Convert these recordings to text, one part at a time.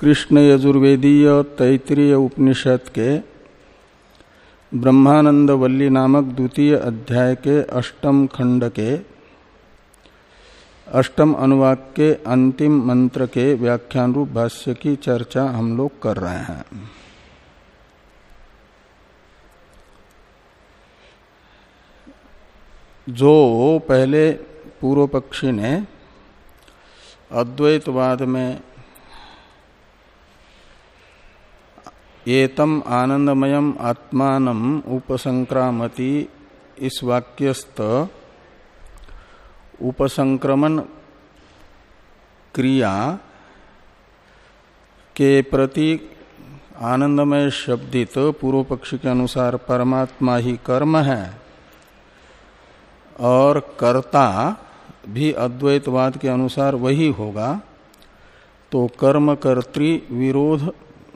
कृष्ण यजुर्वेदीय तैतरीय उपनिषद के ब्रह्मानंद वल्ली नामक द्वितीय अध्याय के अष्टम खंड के अष्टम अनुवाक के अंतिम मंत्र के व्याख्यान रूप भाष्य की चर्चा हम लोग कर रहे हैं। जो पहले पूर्व पक्षी ने अद्वैतवाद में एतम आनंदमयम आत्मान उपसंक्रामति इस वाक्यस्त उपसंक्रमण क्रिया के प्रति आनंदमय शब्दित पूर्व पक्षी के अनुसार परमात्मा ही कर्म है और कर्ता भी अद्वैतवाद के अनुसार वही होगा। तो कर्म कर्तृ विरोध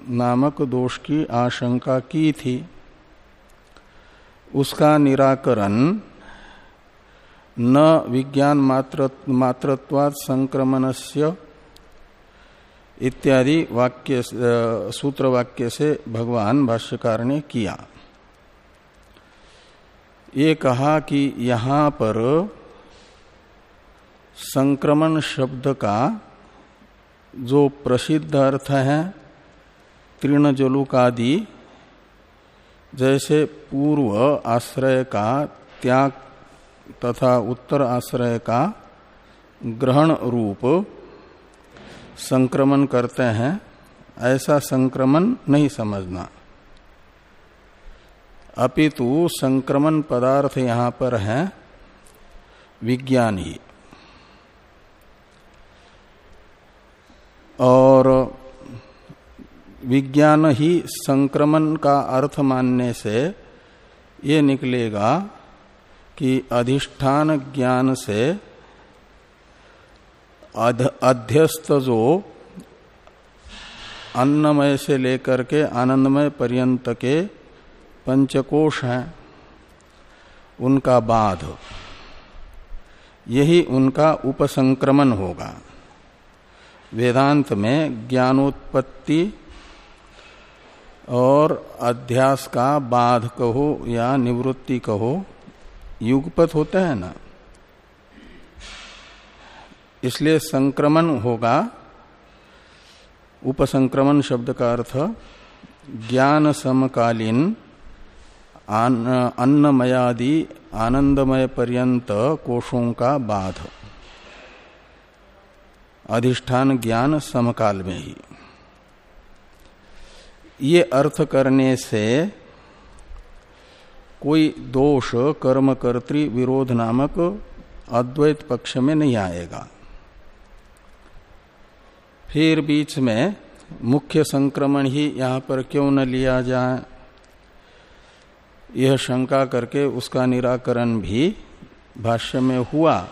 नामक दोष की आशंका की थी। उसका निराकरण न विज्ञान मात्र मात्रत्वाद संक्रमणस्य इत्यादि वाक्य सूत्र वाक्य से भगवान भाष्यकार ने किया। ये कहा कि यहाँ पर संक्रमण शब्द का जो प्रसिद्ध अर्थ है तीर्ण जलुकादि, जैसे पूर्व आश्रय का, त्याग तथा उत्तर आश्रय का ग्रहण रूप संक्रमण करते हैं, ऐसा संक्रमण नहीं समझना। अपितु संक्रमण पदार्थ यहाँ पर है, विज्ञान। ही और विज्ञान ही संक्रमण का अर्थ मानने से ये निकलेगा कि अधिष्ठान ज्ञान से अध्यस्त जो अन्नमय से लेकर के आनंदमय पर्यंत के पंचकोश हैं, उनका बाध, यही उनका उपसंक्रमण होगा। वेदांत में ज्ञानोत्पत्ति और अध्यास का बाध कहो या निवृत्ति कहो युगपत होते हैं ना। इसलिए संक्रमण होगा, उपसंक्रमण शब्द का अर्थ, ज्ञान समकालीन अन्नमयादि, आनंदमय पर्यंत कोशों का बाध। अधिष्ठान ज्ञान समकाल में ही। ये अर्थ करने से कोई दोष कर्म कर्तृ विरोध नामक अद्वैत पक्ष में नहीं आएगा। फिर बीच में मुख्य संक्रमण ही यहाँ पर क्यों न लिया जाए? यह शंका करके उसका निराकरण भी भाष्य में हुआ।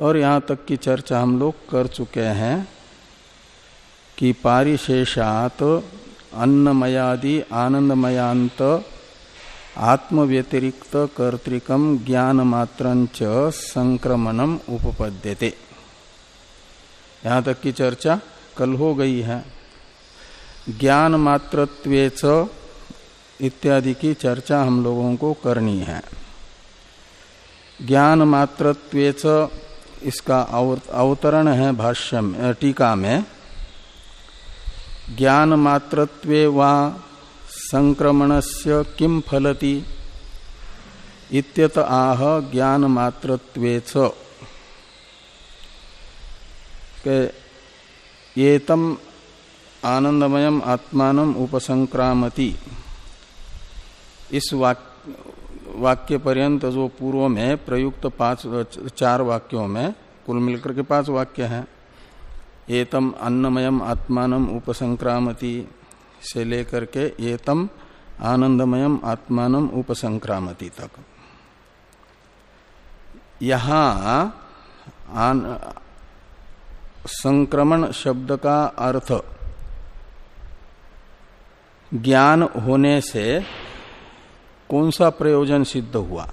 और यहाँ तक की चर्चा हम लोग कर चुके हैं। कि पारिशेषात अन्नमयादि आनंदमयांत आत्म व्यतिरिक्त कर्तिकम ज्ञान मात्र संक्रमणम उपपद्यते। यहाँ तक की चर्चा कल हो गई है। ज्ञान मात्रत्वे इत्यादि की चर्चा हम लोगों को करनी है। ज्ञान मात्रत्वे इसका अवतरण है भाष्य में टीका में। ज्ञान मात्रत्वे वा संक्रमणस्य किम फलति? इत्यत आह ज्ञान मात्रत्वे येतम आनंदमयम आत्मान उपसंक्रामति। इस वाक्य वाक्य पर्यंत जो पूर्व में प्रयुक्त पाँच, चार वाक्यों में कुल मिलकर के पाँच वाक्य हैं। एतम अन्नमयम आत्मान उपसंक्रामति से लेकर के एतम आनंदमयम आत्मान उपसंक्रामति तक। यहाँ संक्रमण शब्द का अर्थ ज्ञान होने से कौन सा प्रयोजन सिद्ध हुआ?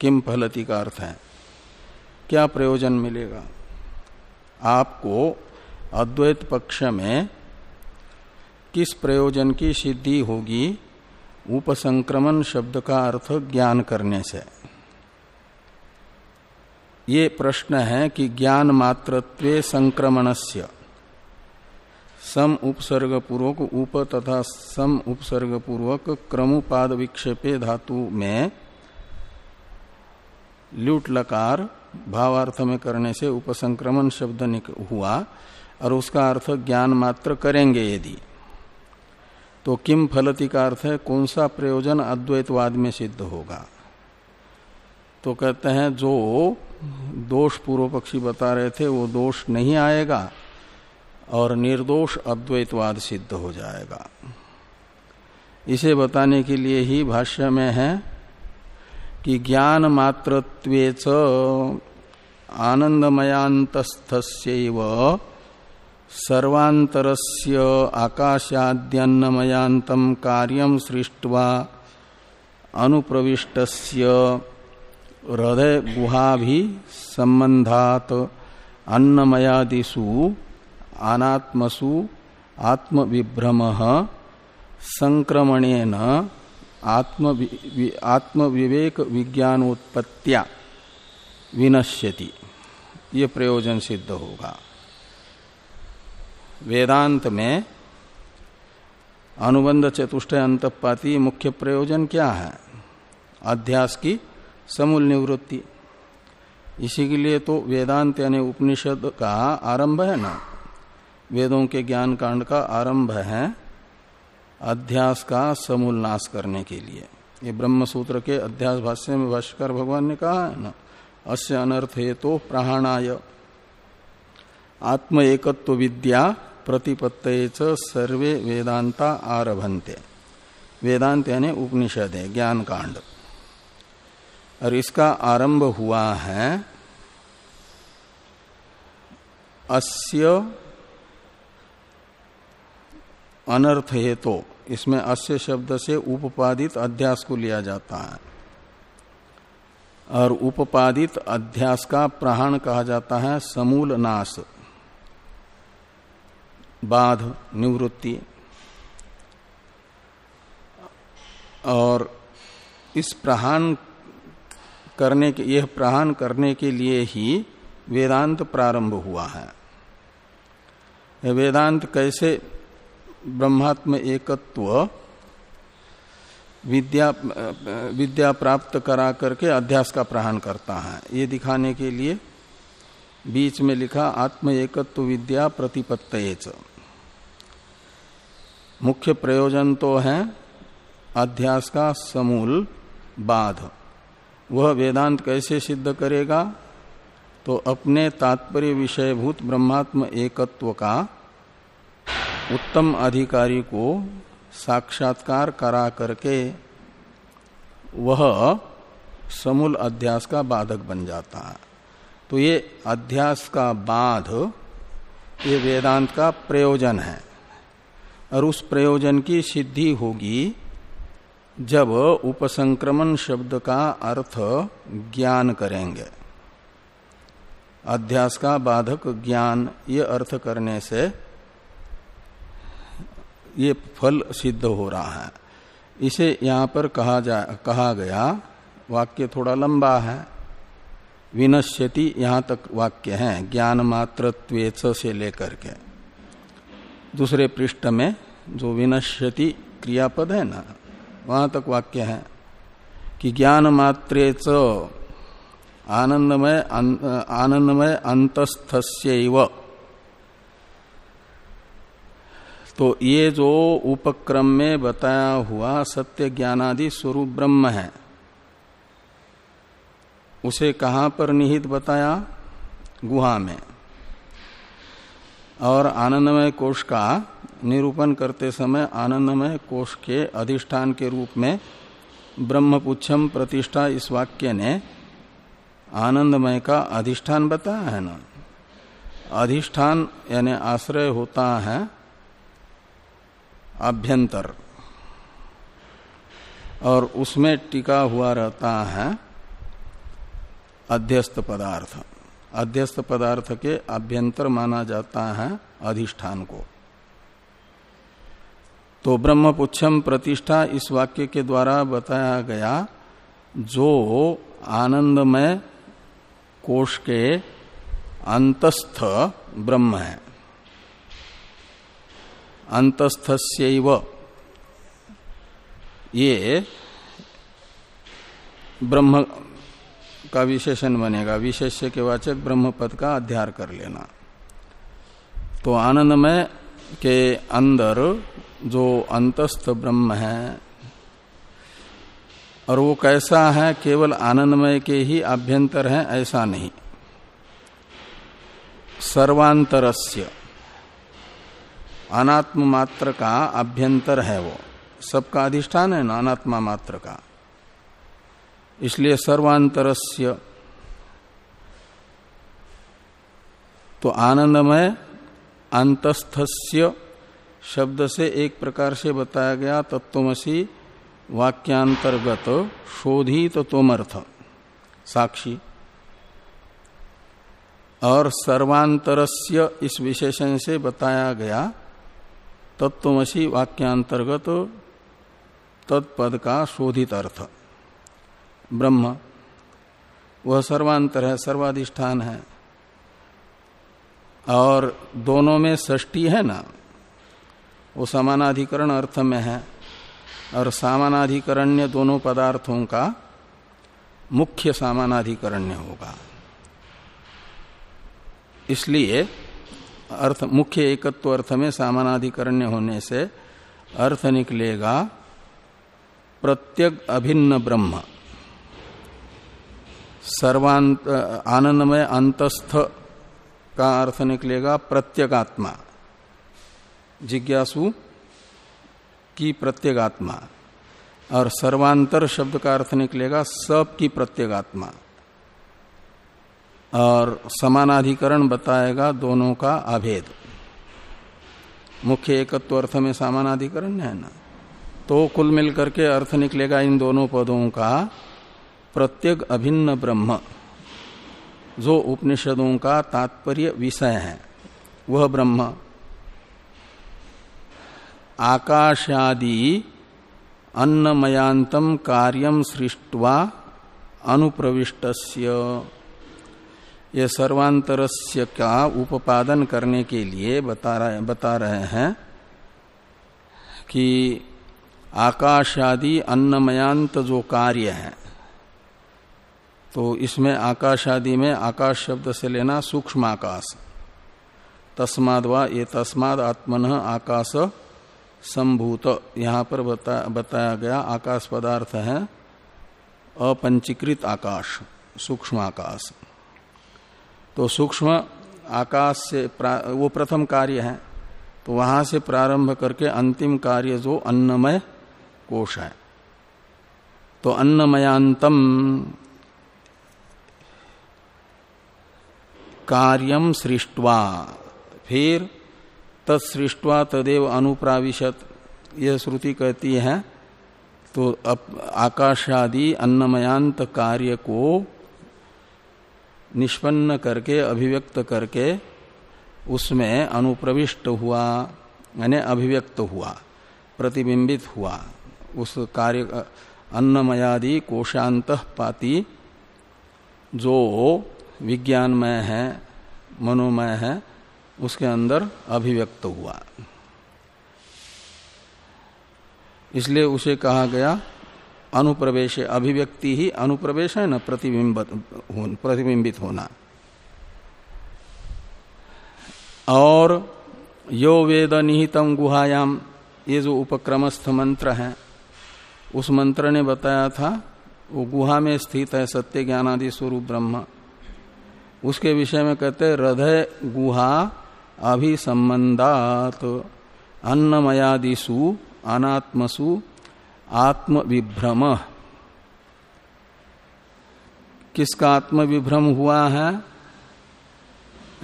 किम फलती का अर्थ है? क्या प्रयोजन मिलेगा? आपको अद्वैत पक्ष में किस प्रयोजन की सिद्धि होगी? उपसंक्रमण शब्द का अर्थ ज्ञान करने से। ये प्रश्न है कि ज्ञान मात्रत्वे संक्रमणस्य। सम उपसर्ग पूर्वक उप तथा सम उपसर्ग पूर्वक क्रमुपाद विक्षेपे धातु में लूट लकार भावार्थ में करने से उपसंक्रमण शब्द हुआ। और उसका अर्थ ज्ञान मात्र करेंगे यदि। तो किम फलति का अर्थ है, कौन सा प्रयोजन अद्वैतवाद में सिद्ध होगा? तो कहते हैं, जो दोष पूर्व पक्षी बता रहे थे, वो दोष नहीं आएगा और निर्दोष अद्वैतवाद सिद्ध हो जाएगा। इसे बताने के लिए ही भाष्य में है कि ज्ञान मात्रत्वेच आनंदमयांतस्थस्यैव सर्वांतरस्य आकाशाद्यन्नमयांतम कार्यम सृष्टवा अनुप्रविष्टस्य हृदय गुहा भी संबंधात अन्नमयादिषु, अनात्मसु आत्म विभ्रम संक्रमणेन आत्म आत्मविवेक विज्ञानोत्पत्तिया विनश्यति। ये प्रयोजन सिद्ध होगा। वेदांत में अनुबंध चतुष्टय अंतपाती मुख्य प्रयोजन क्या है? अध्यास की समूल निवृत्ति। इसी के लिए तो वेदांत यानी उपनिषद का आरंभ है ना? वेदों के ज्ञान कांड का आरंभ है अध्यास का समूल नाश करने के लिए। ये ब्रह्म सूत्र के अध्यास भाष्य में भाष्कर भगवान ने कहा है ना? अस्य अनर्थ हे तो प्राणाय। आत्म एकत्व विद्या प्रतिपत्त सर्वे वेदांता आरभंते वेदांत यानी उपनिषद है ज्ञान कांड और इसका आरंभ हुआ है अस्य अनर्थ है तो इसमें अस्य शब्द से उपपादित अध्यास को लिया जाता है। और उपपादित अध्यास का प्राण कहा जाता है समूल नाश बाध निवृत्ति। और इस प्रहान करने के, यह प्रहान करने के लिए ही वेदांत प्रारंभ हुआ है। वेदांत कैसे ब्रह्मात्म एकत्व विद्या विद्या प्राप्त करा करके अध्यास का प्रहण करता है, ये दिखाने के लिए बीच में लिखा आत्म एकत्व विद्या प्रतिपत्त मुख्य प्रयोजन तो है अध्यास का समूल बाध। वह वेदांत कैसे सिद्ध करेगा? तो अपने तात्पर्य विषयभूत ब्रह्मात्म एकत्व का उत्तम अधिकारी को साक्षात्कार करा करके वह समूल अध्यास का बाधक बन जाता है। तो ये अध्यास का बाध, ये वेदांत का प्रयोजन है। और उस प्रयोजन की सिद्धि होगी जब उपसंक्रमण शब्द का अर्थ ज्ञान करेंगे। अध्यास का बाधक ज्ञान, ये अर्थ करने से ये फल सिद्ध हो रहा है। इसे यहाँ पर कहा जा, कहा गया, वाक्य थोड़ा लंबा है। विनश्यति यहाँ तक वाक्य है ज्ञान मात्र से लेकर के। दूसरे पृष्ठ में जो विनश्यति क्रियापद है ना, वहाँ तक वाक्य है कि ज्ञान मात्रे आनंदमय आनंदमय अंतस्थस्य तो ये जो उपक्रम में बताया हुआ सत्य ज्ञानादि स्वरूप ब्रह्म है। उसे कहाँ पर निहित बताया? गुहा में। और आनंदमय कोष का निरूपण करते समय आनंदमय कोष के अधिष्ठान के रूप में ब्रह्मपुच्छम प्रतिष्ठा इस वाक्य ने आनंदमय का अधिष्ठान बताया है ना? अधिष्ठान यानी आश्रय होता है अभ्यंतर। और उसमें टिका हुआ रहता है अध्यस्त पदार्थ। अध्यस्त पदार्थ के अभ्यंतर माना जाता है अधिष्ठान को। तो ब्रह्मपुच्छम प्रतिष्ठा इस वाक्य के द्वारा बताया गया, जो आनंदमय कोष के अंतस्थ ब्रह्म है। अंतस्थस्यव। ये ब्रह्म का विशेषण बनेगा। विशेष्य के वाचक ब्रह्म पद का अध्यार कर लेना। तो आनंदमय के अंदर जो अंतस्थ ब्रह्म है, और वो कैसा है, केवल आनंदमय के ही आभ्यंतर है, ऐसा नहीं। सर्वांतरस्य, अनात्म मात्र का अभ्यंतर है वो। सबका अधिष्ठान है ना, अनात्मा मात्र का। इसलिए सर्वांतरस्य। तो आनंदमय, अंतस्थस्य शब्द से एक प्रकार से बताया गया तत्वमसी वाक्यांतर्गत शोधित तोमर्थ साक्षी। और सर्वांतरस्य इस विशेषण से बताया गया तत्वमसी वाक्यांतर्गत तत्पद का शोधित अर्थ। ब्रह्म, वह सर्वांतर है, सर्वाधिष्ठान है। और दोनों में षष्टी है ना, वो समानाधिकरण अर्थ में है। और सामानाधिकरण्य दोनों पदार्थों का मुख्य सामानाधिकरण्य होगा। इसलिए अर्थ, मुख्य एकत्व अर्थ में सामानाधिकरण्य होने से अर्थ निकलेगा प्रत्यक अभिन्न ब्रह्म। सर्वांत आनंदमय, अंतस्थ का अर्थ निकलेगा प्रत्यगात्मा। जिज्ञासु की प्रत्यगात्मा। और सर्वांतर शब्द का अर्थ निकलेगा सब की प्रत्यगात्मा। और समानाधिकरण बताएगा दोनों का अभेद। मुख्य एकत्व अर्थ में समानाधिकरण है ना? तो कुल मिलकर के अर्थ निकलेगा इन दोनों पदों का प्रत्येक अभिन्न ब्रह्म, जो उपनिषदों का तात्पर्य विषय है, वह ब्रह्म। आकाशादि अन्नमयांतम कार्यम सृष्टवा अनुप्रविष्टस्य। ये सर्वांतरस्य का उपादन करने के लिए बता रहे बता रहे हैं कि आकाशादि अन्नमयांत जो कार्य है तो इसमें आकाश आदि में आकाश शब्द से लेना सूक्ष्म आकाश। तस्माद व ये तस्माद आत्मन आकाश संभूत। यहाँ पर बता, बताया गया आकाश पदार्थ है अपंचीकृत आकाश सूक्ष्म आकाश। तो सूक्ष्म आकाश से वो प्रथम कार्य है। तो वहाँ से प्रारंभ करके अंतिम कार्य जो अन्नमय कोश है। तो अन्नमयांतम कार्यम सृष्टवा। फिर तत्सृष्टवा तदेव अनुप्राविशत। यह श्रुति कहती है तो आकाशादि अन्नमयांत कार्य को निष्पन्न करके, अभिव्यक्त करके उसमें अनुप्रविष्ट हुआ, यानी अभिव्यक्त हुआ, प्रतिबिंबित हुआ। उस कार्य, अन्नमयादि कोशांत पाती, जो विज्ञानमय है, मनोमय है, उसके अंदर अभिव्यक्त हुआ। इसलिए उसे कहा गया अनुप्रवेश, अभिव्यक्ति ही अनुप्रवेश है न प्रतिबिंब प्रतिबिंबित होना। और यो वेद निहितम गुहायाम, ये जो उपक्रमस्थ मंत्र है, उस मंत्र ने बताया था, वो गुहा में स्थित है, सत्य ज्ञानादि स्वरूप ब्रह्म। उसके विषय में कहते हृदय गुहा अभि अभिसंबंधात। अन्नमयादिशु अनात्मसु आत्म विभ्रम किसका आत्म विभ्रम हुआ है?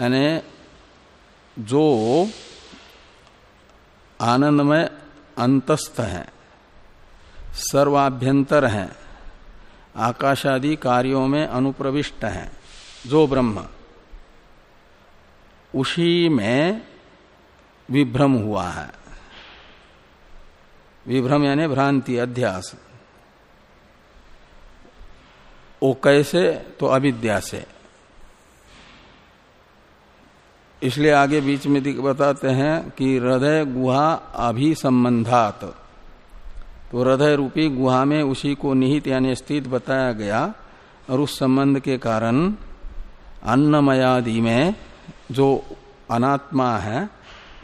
यानी जो आनंदमय अंतस्थ है, सर्वाभ्यंतर है, आकाशादि कार्यों में अनुप्रविष्ट है। जो ब्रह्म। उसी में विभ्रम हुआ है। विभ्रम यानी भ्रांति, अध्यास। वो कैसे? तो अविद्या से। इसलिए आगे बीच में बताते हैं कि हृदय, गुहा, अभिसंबंधात। तो हृदय रूपी गुहा में उसी को निहित यानी स्थित बताया गया और उस संबंध के कारण अन्नमयादि में जो अनात्मा है,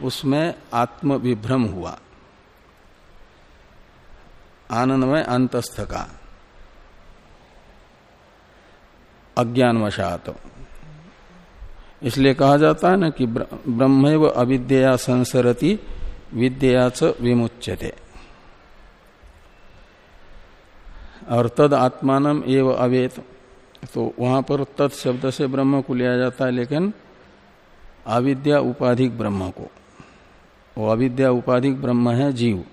उसमें आत्म विभ्रम हुआ आनंदमय अंतस्थ का। अज्ञानवशात। इसलिए कहा जाता है ना कि ब्रह्म अविद्या संसरति विद्या च विमुच्यते। और तद आत्मान एव अवेत। तो वहाँ पर तत् शब्द से ब्रह्म को लिया जाता है, लेकिन अविद्या उपाधिक ब्रह्म को। वो अविद्या उपाधिक ब्रह्म है, जीव।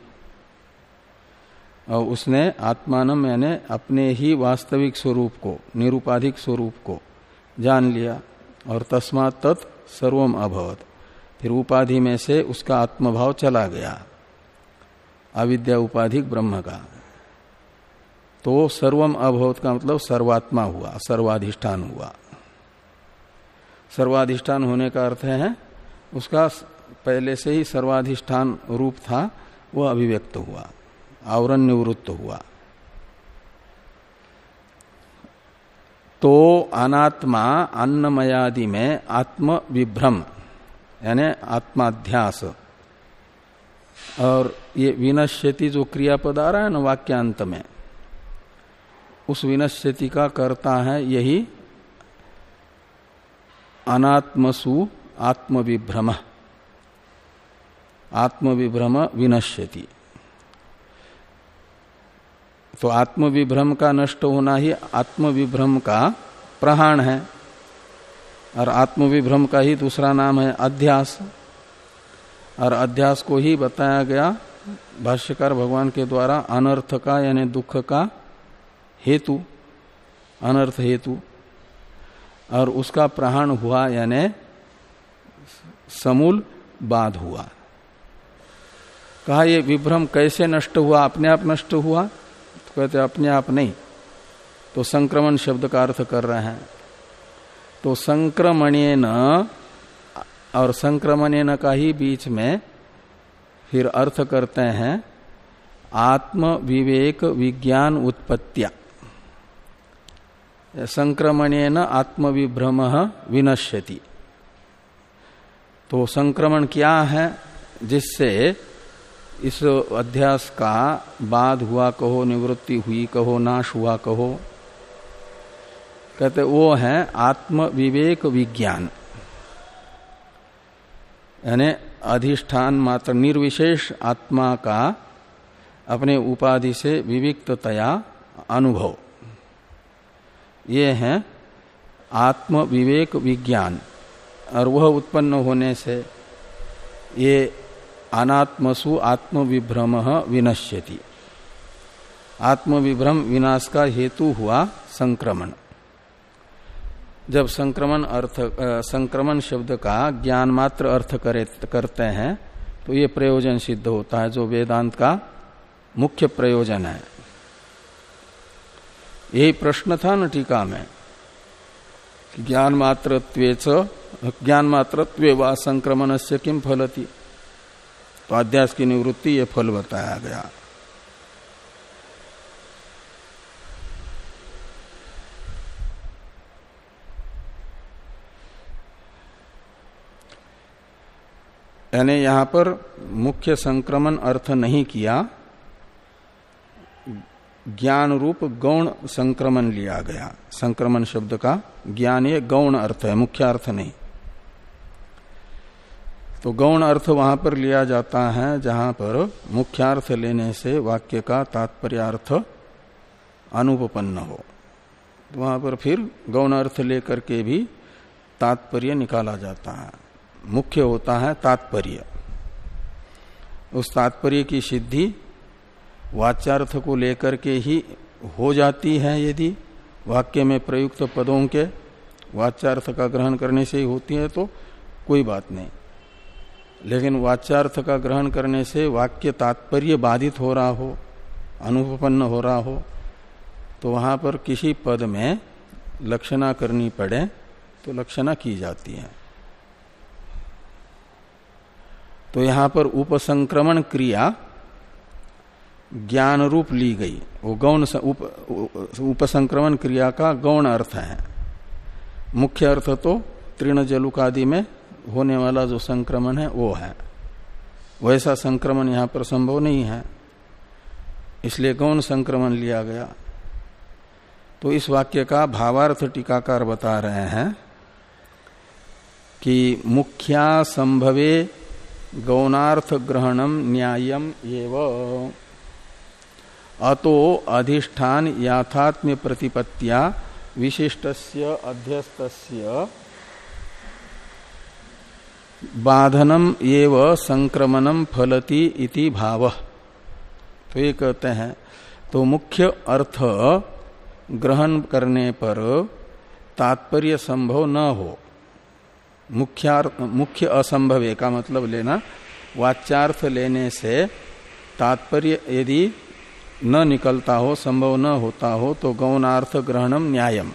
और उसने आत्मान यानी अपने ही वास्तविक स्वरूप को, निरुपाधिक स्वरूप को जान लिया, और तस्मात तत् सर्वम अभवत। फिर उपाधि में से उसका आत्मभाव चला गया, अविद्या उपाधिक ब्रह्म का। तो सर्वम अभवत का मतलब सर्वात्मा हुआ, सर्वाधिष्ठान हुआ। सर्वाधिष्ठान होने का अर्थ है, उसका पहले से ही सर्वाधिष्ठान रूप था वह अभिव्यक्त हुआ आवरण निवृत्त हुआ। तो अनात्मा अन्नमयादि में आत्म विभ्रम यानी आत्माध्यास, और ये विनश्यति जो क्रियापद आ रहा है ना वाक्यांत में उस विनश्यति का करता है, यही अनात्मसु आत्मविभ्रम। आत्मविभ्रम विनश्यति। तो आत्मविभ्रम का नष्ट होना ही आत्मविभ्रम का प्रहाण है, और आत्मविभ्रम का ही दूसरा नाम है अध्यास। और अध्यास को ही बताया गया भाष्यकार भगवान के द्वारा अनर्थ का, यानी दुख का हेतु, अनर्थ हेतु, और उसका प्रहाण हुआ, यानी, समूल बाध हुआ। कहा, ये विभ्रम कैसे नष्ट हुआ? अपने आप नष्ट हुआ? तो कहते, अपने आप नहीं। तो संक्रमण शब्द का अर्थ कर रहे हैं। तो संक्रमण और संक्रमण का ही बीच में फिर अर्थ करते हैं आत्म विवेक विज्ञान उत्पत्तिया। संक्रमण आत्मविभ्रम विनश्यति। तो संक्रमण क्या है, जिससे इस अध्यास का बाद हुआ कहो, निवृत्ति हुई कहो, नाश हुआ कहो, कहते वो है आत्म विवेक विज्ञान। यानी अधिष्ठान मात्र, निर्विशेष आत्मा का अपने उपाधि से विविक्तया अनुभव। ये है आत्म विवेक विज्ञान। और वह उत्पन्न होने से ये अनात्मसु आत्मविभ्रम विनश्यति। आत्मविभ्रम विनाश का हेतु हुआ संक्रमण। जब संक्रमण अर्थ संक्रमण शब्द का ज्ञान मात्र अर्थ करे, करते हैं तो ये प्रयोजन सिद्ध होता है जो वेदांत का मुख्य प्रयोजन है। यही प्रश्न था न टीका में ज्ञान मात्र ज्ञान मात्र व संक्रमण से किम फलती? तो अध्यास की निवृत्ति ये फल बताया गया। यानी यहाँ पर मुख्य संक्रमण अर्थ नहीं किया ज्ञान रूप गौण संक्रमण लिया गया। संक्रमण शब्द का ज्ञान ये गौण अर्थ है, मुख्य अर्थ नहीं। तो गौण अर्थ वहाँ पर लिया जाता है, जहाँ पर मुख्यार्थ लेने से वाक्य का तात्पर्यार्थ अनुपन्न हो। तो वहाँ पर फिर गौण अर्थ लेकर के भी तात्पर्य निकाला जाता है। मुख्य होता है तात्पर्य। उस तात्पर्य की सिद्धि वाच्यार्थ को लेकर के ही हो जाती है यदि वाक्य में प्रयुक्त पदों के वाच्यार्थ का ग्रहण करने से ही होती है तो कोई बात नहीं। लेकिन वाच्यार्थ का ग्रहण करने से वाक्य तात्पर्य बाधित हो रहा हो, अनुपन्न हो रहा हो तो वहाँ पर किसी पद में लक्षणा करनी पड़े तो लक्षणा की जाती है। तो यहाँ पर उपसंक्रमण क्रिया ज्ञान रूप ली गई। वो गौण उप, उपसंक्रमण क्रिया का गौण अर्थ है। मुख्य अर्थ तो तृण जलुकादि में होने वाला जो संक्रमण है वो है। वैसा संक्रमण यहाँ पर संभव नहीं है। इसलिए गौण संक्रमण लिया गया। तो इस वाक्य का भावार्थ टीकाकार बता रहे हैं कि मुख्या संभवे गौणार्थ ग्रहणम न्यायम एवं। अतो अधिष्ठान याथात्म्य प्रतिपत्तिया विशिष्टस्य अध्यस्तस्य बाधनम एव संक्रमणम फलती इति भाव। तो ये कहते हैं तो मुख्य अर्थ ग्रहण करने पर तात्पर्य संभव न हो। मुख्य मुख्य असंभव का मतलब लेना, वाच्यार्थ लेने से तात्पर्य यदि न निकलता हो, संभव न होता हो तो गौणार्थ ग्रहणम न्यायम।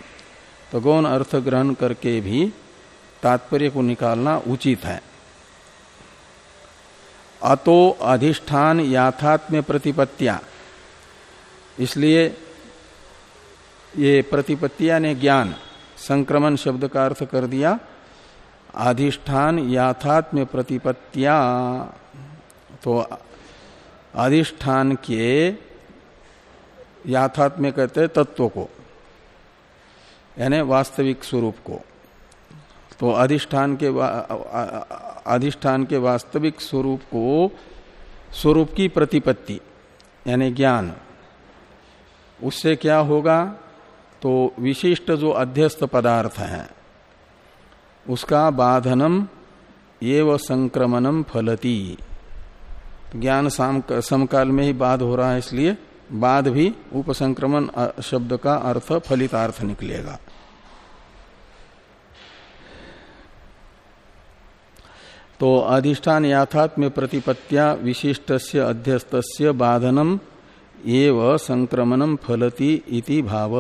तो गौण अर्थ ग्रहण करके भी तात्पर्य को निकालना उचित है। अतो अधिष्ठान याथात्म्य प्रतिपत्तिया। इसलिए ये प्रतिपत्तिया ने ज्ञान, संक्रमण शब्द का अर्थ कर दिया। अधिष्ठान याथात्म्य प्रतिपत्तिया। तो अधिष्ठान के याथात्म्य कहते हैं तत्व को, यानी वास्तविक स्वरूप को। तो अधिष्ठान के अधिष्ठान के वास्तविक स्वरूप को स्वरूप की प्रतिपत्ति, यानी ज्ञान, उससे क्या होगा? तो विशिष्ट जो अध्यस्त पदार्थ है, उसका बाधनम एव संक्रमणम फलती। ज्ञान समकाल में ही बाध हो रहा है इसलिए बाद भी उपसंक्रमण शब्द का अर्थ फलितार्थ निकलेगा। तो अधिष्ठान याथात्म्य प्रतिपत्तिया विशिष्ट से अध्यस्त बाधनम एव संक्रमणम फलती इति भाव।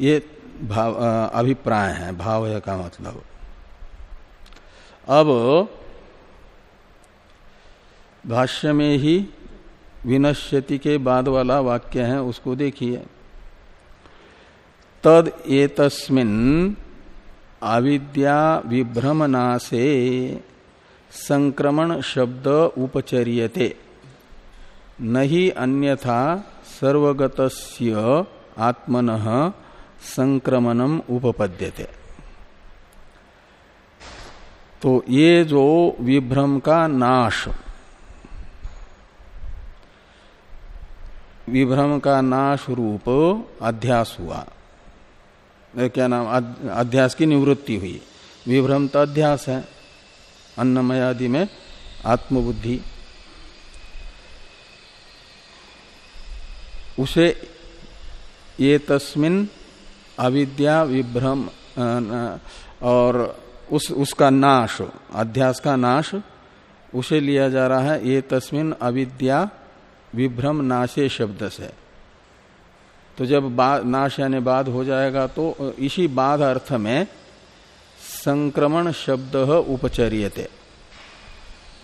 ये भाव अभिप्राय है, भाव है का मतलब। अब भाष्य में ही विनश्यति के बाद वाला वाक्य है, उसको देखिए। तद एतस्मिन अविद्या विभ्रमनासे संक्रमण शब्द उपचर्यते। नहीं अन्यथा सर्वगतस्य आत्मन संक्रमणम उपपद्यते। तो ये जो विभ्रम का नाश विभ्रम का नाश रूप अध्यास हुआ क्या नाम? अध्यास की निवृत्ति हुई। विभ्रम तो अध्यास है। अन्नमय आदि में आत्मबुद्धि। उसे ये तस्मिन अविद्या, विभ्रम और उस, उसका नाश, अध्यास का नाश, उसे लिया जा रहा है। ये तस्मिन अविद्या विभ्रम नाशे शब्द से। तो जब नाश यानी बाद हो जाएगा तो इसी बाद अर्थ में संक्रमण शब्द उपचर्यते।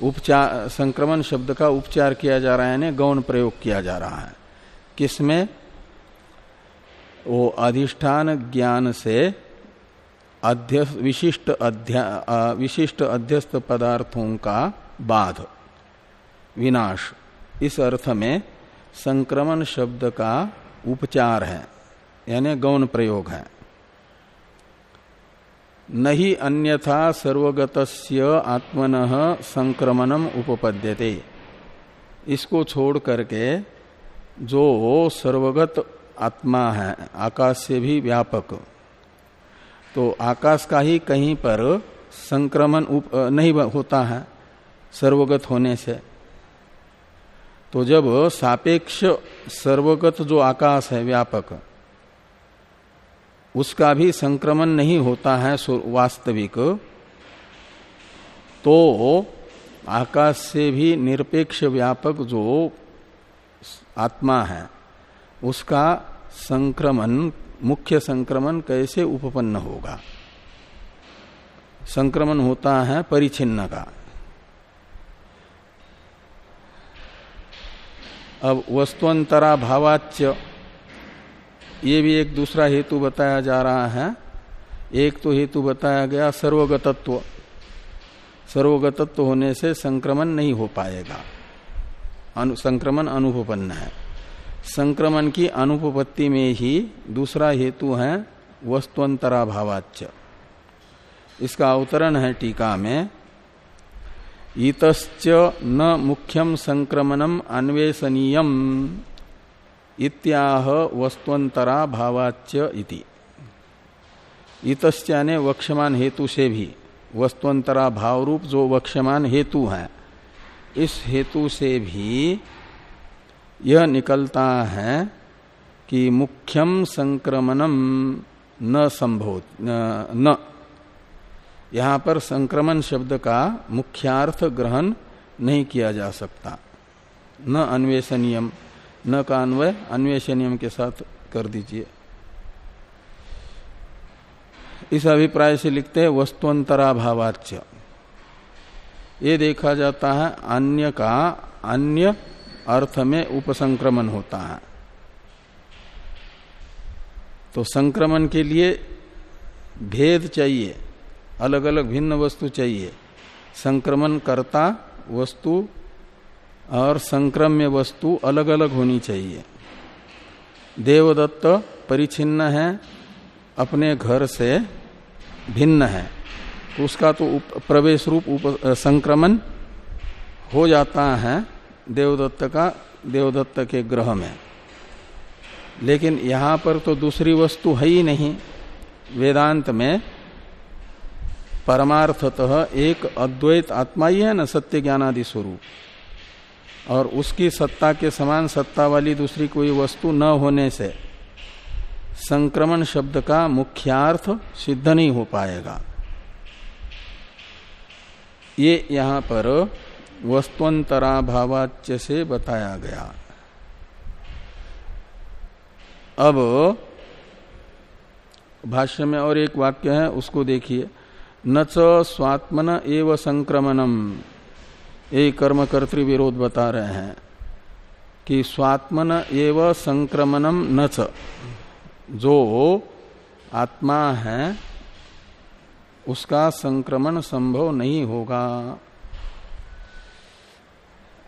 उपचार संक्रमण शब्द का उपचार किया जा रहा है, यानी गौण प्रयोग किया जा रहा है। किसमें? वो अधिष्ठान ज्ञान से अध्यस्त विशिष्ट अध्या विशिष्ट अध्यस्त पदार्थों का बाध, विनाश। इस अर्थ में संक्रमण शब्द का उपचार है, यानी गौण प्रयोग है। नहीं अन्यथा सर्वगतस्य आत्मन संक्रमणम उपपद्यते। इसको छोड़ करके जो सर्वगत आत्मा है, आकाश से भी व्यापक तो आकाश का ही कहीं पर संक्रमण नहीं होता है, सर्वगत होने से। तो जब सापेक्ष सर्वगत जो आकाश है व्यापक, उसका भी संक्रमण नहीं होता है वास्तविक तो आकाश से भी निरपेक्ष व्यापक जो आत्मा है, उसका संक्रमण, मुख्य संक्रमण कैसे उपपन्न होगा? संक्रमण होता है परिचिन्न का। अब वस्तुअंतरा भावाच्य ये भी एक दूसरा हेतु बताया जा रहा है। एक तो हेतु बताया गया सर्वगतत्व। सर्वगतत्व होने से संक्रमण नहीं हो पाएगा। अनु, संक्रमण अनुपन्न है। संक्रमण की अनुपपत्ति में ही दूसरा हेतु है वस्तुअंतरा भावाच्य इसका अवतरण है टीका में। ईतश्च न मुख्यम संक्रमणम अन्वेषणीय इत्याह वस्तुअंतरा भावाच्य इति। ईतश्चाने वक्षमान हेतु से भी वस्तुअंतरा भाव रूप जो वक्षमान हेतु है, इस हेतु से भी यह निकलता है कि मुख्यम संक्रमणम न संभव न यहाँ पर संक्रमण शब्द का मुख्यार्थ ग्रहण नहीं किया जा सकता। न अन्वेषणीयम, न का अन्वय अन्वेषणीयम के साथ कर दीजिए। इस अभिप्राय से लिखते हैं वस्तुअंतरा भावाच्य ये देखा जाता है, अन्य का अन्य अर्थ में उपसंक्रमण होता है। तो संक्रमण के लिए भेद चाहिए। अलग अलग भिन्न वस्तु चाहिए। संक्रमण करता वस्तु और संक्रम्य वस्तु अलग अलग होनी चाहिए। देवदत्त परिचिन्न है अपने घर से भिन्न है। तो उसका तो प्रवेश रूप उप, संक्रमण हो जाता है देवदत्त का देवदत्त के ग्रह में। लेकिन यहाँ पर तो दूसरी वस्तु है ही नहीं। वेदांत में परमार्थतः एक अद्वैत आत्मा ही है, ना सत्य ज्ञानादि स्वरूप। और उसकी सत्ता के समान सत्ता वाली दूसरी कोई वस्तु न होने से संक्रमण शब्द का मुख्यार्थ सिद्ध नहीं हो पाएगा। ये यहाँ पर वस्तुअंतरा भावाच्य से बताया गया। अब भाष्य में और एक वाक्य है, उसको देखिए। न च स्वात्मन एव संक्रमणम। ये कर्म कर्तृ विरोध बता रहे हैं कि स्वात्मन एव संक्रमणम न च। जो आत्मा है, उसका संक्रमण संभव नहीं होगा।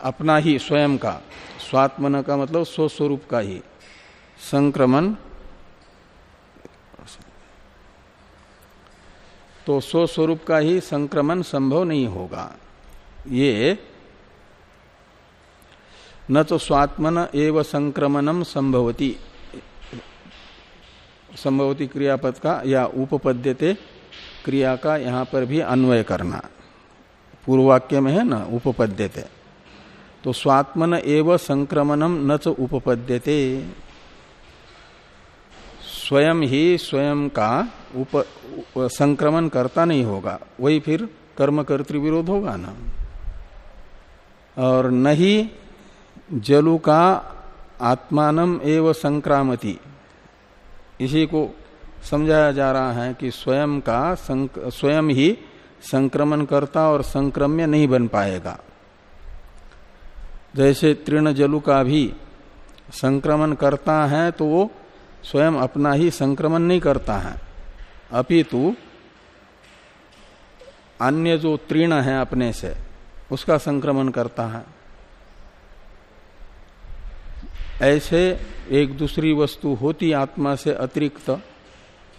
अपना ही स्वयं का, स्वात्मन का मतलब स्वस्वरूप का ही संक्रमण तो स्वस्वरूप का ही संक्रमण संभव नहीं होगा। ये न तो स्वात्मन एव संक्रमणम संभवती संभवती क्रियापद का या उपपद्यते क्रिया का यहाँ पर भी अन्वय करना। पूर्ववाक्य में है ना, उपपद्यते। तो स्वात्मन एव संक्रमणम न तो उपपद्यते। स्वयं ही स्वयं का उप, संक्रमण करता नहीं होगा। वही फिर कर्म कर्तृविरोध होगा ना। और नहीं जलु का आत्मानम एवं संक्रामति। इसी को समझाया जा रहा है कि स्वयं का स्वयं ही संक्रमण करता और संक्रम्य नहीं बन पाएगा। जैसे तृण जलु का भी संक्रमण करता है तो वो स्वयं अपना ही संक्रमण नहीं करता है। अपितु, अन्य जो तीर्ण है अपने से, उसका संक्रमण करता है। ऐसे एक दूसरी वस्तु होती आत्मा से अतिरिक्त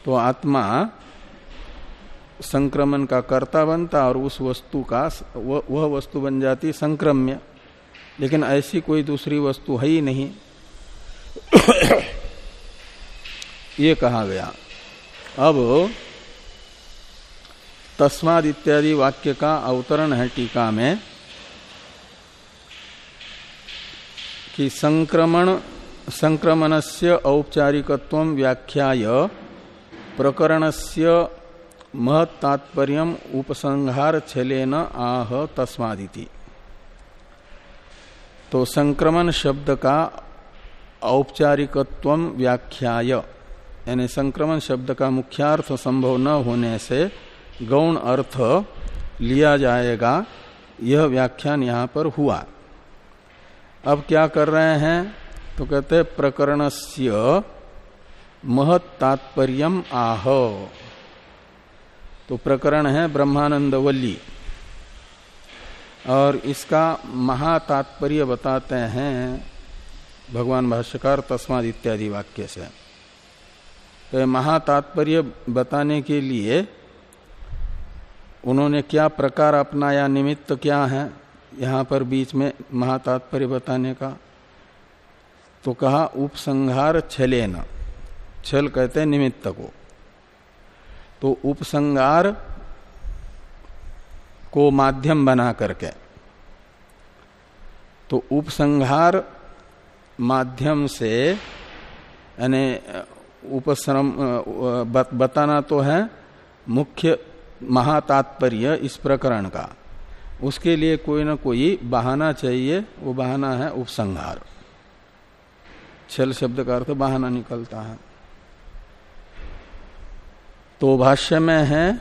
तो आत्मा संक्रमण का कर्ता बनता और उस वस्तु का वह वस्तु बन जाती संक्रम्य। लेकिन ऐसी कोई दूसरी वस्तु है ही नहीं। ये कहा गया। अब तस्माद इत्यादि वाक्य का अवतरण है टीका में कि संक्रमण संक्रमण से औपचारिकत्व व्याख्याय प्रकरणस्य महत्तात्पर्य उपसंहार छलेन आह तस्मादिति तो संक्रमण शब्द का औपचारिकत्व व्याख्याय। यानी संक्रमण शब्द का मुख्यार्थ संभव न होने से गौण अर्थ लिया जाएगा। यह व्याख्यान यहाँ पर हुआ। अब क्या कर रहे हैं? तो कहते प्रकरणस्य महत तात्पर्य आह। तो प्रकरण है ब्रह्मानंद वल्ली और इसका महातात्पर्य बताते हैं भगवान भाष्यकार तस्माद इत्यादि वाक्य से। महातात्पर्य बताने के लिए उन्होंने क्या प्रकार अपनाया, निमित्त क्या है, यहाँ पर बीच में महातात्पर्य बताने का। तो कहा, उपसंहार छले न छल कहते निमित्त को। तो उपसंगार को माध्यम बना करके। तो उपसंहार माध्यम से, यानी उपश्रम बताना तो है, मुख्य महातात्पर्य इस प्रकरण का। उसके लिए कोई ना कोई बहाना चाहिए, वो बहाना है उपसंहार। छल शब्द का अर्थ बहाना निकलता है। तो भाष्य में है,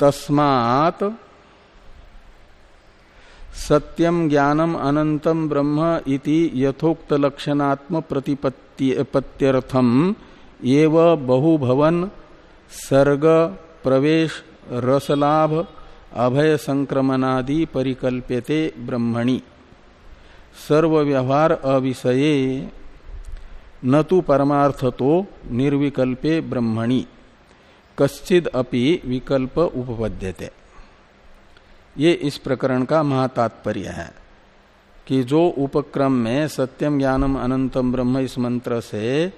तस्मात सत्यम ज्ञानम अनंतम ब्रह्म इति यथोक्त लक्षणात्म प्रतिपत्त्यर्थम एव बहुभवन सर्ग, प्रवेश, रसलाभ अभय संक्रमणादि परिकल्प्यते ब्रह्मणि। सर्व व्यवहार अविषये न तो परमार्थ तो निर्विकल्पे ब्रह्मणि। कश्चिद अपि विकल्प उपपद्यते। ये इस प्रकरण का महातात्पर्य है कि जो उपक्रम में सत्यम ज्ञानम अनंतम ब्रह्म इस मंत्र से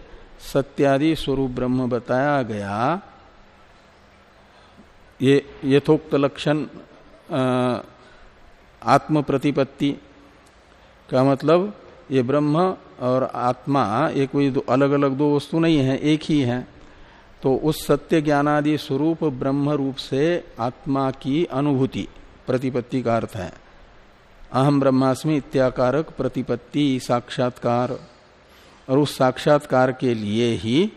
सत्यादि स्वरूप ब्रह्म बताया गया, ये यथोक्त लक्षण आत्म प्रतिपत्ति का मतलब ये ब्रह्म और आत्मा ये कोई अलग अलग दो वस्तु नहीं है, एक ही है। तो उस सत्य ज्ञानादि स्वरूप ब्रह्म रूप से आत्मा की अनुभूति प्रतिपत्ति का अर्थ है। अहम ब्रह्मास्मि इत्याकारक प्रतिपत्ति साक्षात्कार। और उस साक्षात्कार के लिए ही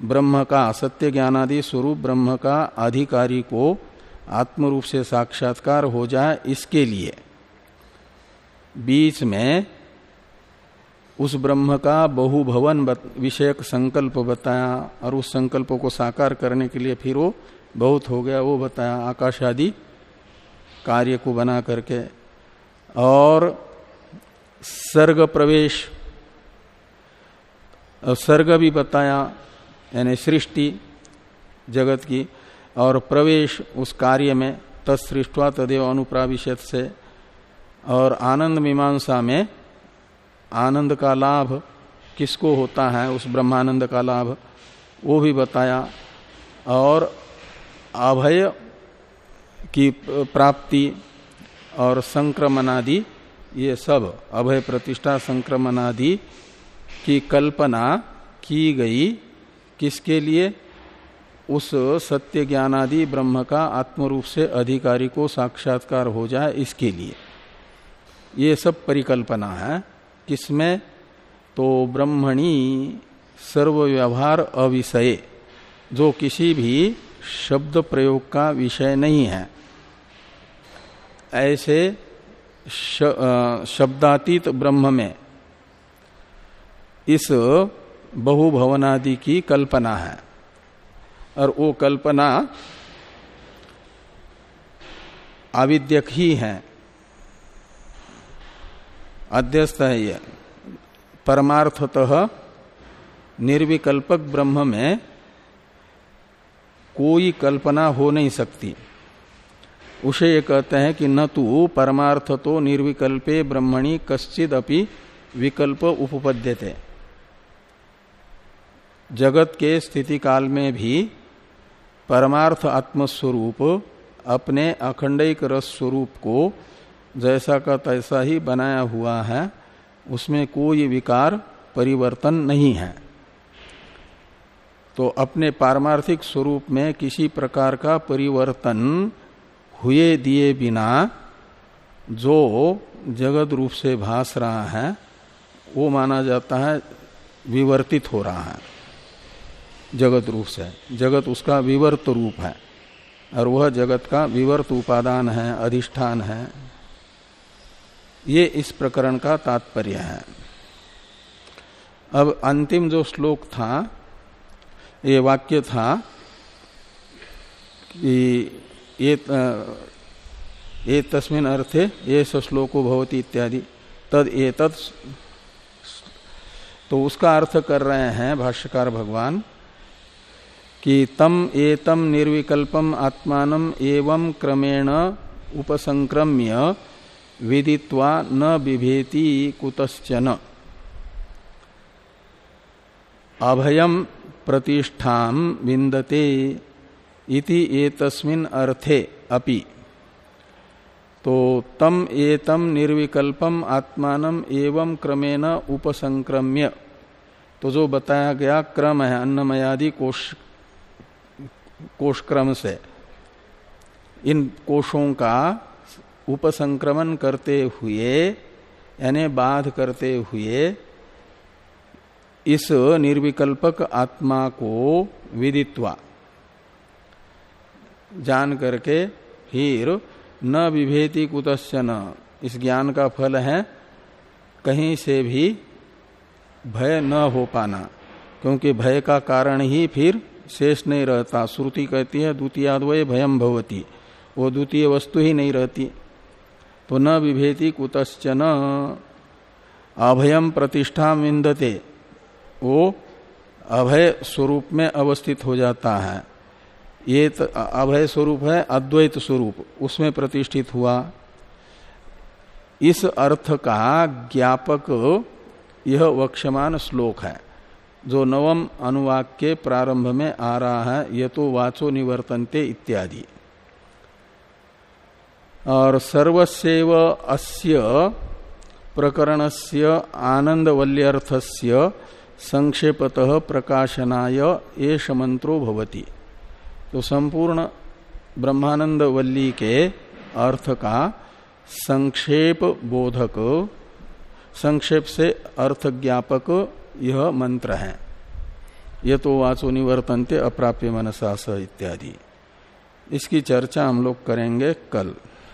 ब्रह्म का सत्य ज्ञानादि स्वरूप ब्रह्म का अधिकारी को आत्म रूप से साक्षात्कार हो जाए इसके लिए। बीच में उस ब्रह्म का बहुभवन विषयक संकल्प बताया और उस संकल्प को साकार करने के लिए फिर वो बहुत हो गया, वो बताया आकाश आदि कार्य को बना करके और सर्ग प्रवेश सर्ग भी बताया, यानी सृष्टि जगत की, और प्रवेश उस कार्य में तत्सृष्टवा तदेव अनुप्राविशत से, और आनंद मीमांसा में आनंद का लाभ किसको होता है, उस ब्रह्मानंद का लाभ, वो भी बताया, और अभय की प्राप्ति और संक्रमणादि, ये सब अभय प्रतिष्ठा संक्रमणादि की कल्पना की गई। किसके लिए? उस सत्य ज्ञानादि ब्रह्म का आत्मरूप से अधिकारी को साक्षात्कार हो जाए इसके लिए। ये सब परिकल्पना है। किसमें? तो ब्रह्मणी सर्व व्यवहार अविषय, जो किसी भी शब्द प्रयोग का विषय नहीं है। ऐसे शब्दातीत ब्रह्म में इस बहुभवनादि की कल्पना है। और वो कल्पना आविद्यक ही है। अध्यस्त है ये। परमार्थतः निर्विकल्पक ब्रह्म में कोई कल्पना हो नहीं सकती। उसे ये कहते हैं कि न तो परमार्थ तो निर्विकल्पे ब्रह्मणि कश्चिद अपि विकल्प उपपद्यते। जगत के स्थिति काल में भी परमार्थ आत्मस्वरूप अपने अखंडिक रस स्वरूप को जैसा का तैसा ही बनाया हुआ है, उसमें कोई विकार परिवर्तन नहीं है। तो अपने पारमार्थिक स्वरूप में किसी प्रकार का परिवर्तन हुए दिए बिना जो जगत रूप से भास रहा है, वो माना जाता है विवर्तित हो रहा है जगत रूप से। जगत उसका विवर्त रूप है और वह जगत का विवर्त उपादान है, अधिष्ठान है। ये इस प्रकरण का तात्पर्य है। अब अंतिम जो श्लोक था, ये वाक्य था कि ये तस्मिन अर्थे ये श्लोको भवती इत्यादि। तद ये तद तो उसका अर्थ कर रहे हैं भाष्यकार भगवान कि तम एतम निर्विकल्पम आत्मान एवं क्रमेण उपसंक्रम्य विदित्वा न बिभेति कुतश्चन। अभयम प्रतिष्ठा विंदते इति एतस्मिन् अर्थे अपि। तो तम एतम निर्विकल्पम आत्मान एवं क्रमेण उपसंक्रम्य। तो जो बताया गया क्रम है, अन्नमयादि कोश कोश क्रम से। इन कोशों का उपसंक्रमण करते हुए, यानी बाध करते हुए, इस निर्विकल्पक आत्मा को विदित्वा। जान करके फिर न विभेति कुतश्चन। इस ज्ञान का फल है कहीं से भी भय न हो पाना, क्योंकि भय का कारण ही फिर शेष नहीं रहता। श्रुति कहती है, द्वितीयाद्वय भयम भवती। वो द्वितीय वस्तु ही नहीं रहती। तो न विभेति कुतश्चन। अभयम प्रतिष्ठा विंदते वो अभय स्वरूप में अवस्थित हो जाता है। ये अभय स्वरूप है, अद्वैत स्वरूप, उसमें प्रतिष्ठित हुआ। इस अर्थ का ज्ञापक यह वक्षमान श्लोक है, जो नवम अनुवाक के प्रारंभ में आ रहा है, ये तो वाचो निवर्तनते इत्यादि। और सर्वस्व अस्य प्रकरणस्य आनंदवल्यर्थस्य संक्षेपतः प्रकाशनाय एष मंत्रो भवति। तो संपूर्ण ब्रह्मानंद वल्ली के अर्थ का संक्षेप बोधक, संक्षेप से अर्थ ज्ञापक यह मंत्र है। ये तो वाचो निवर्तनते अप्राप्य मनसा इत्यादि। इसकी चर्चा हम लोग करेंगे कल।